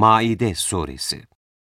Maide Suresi.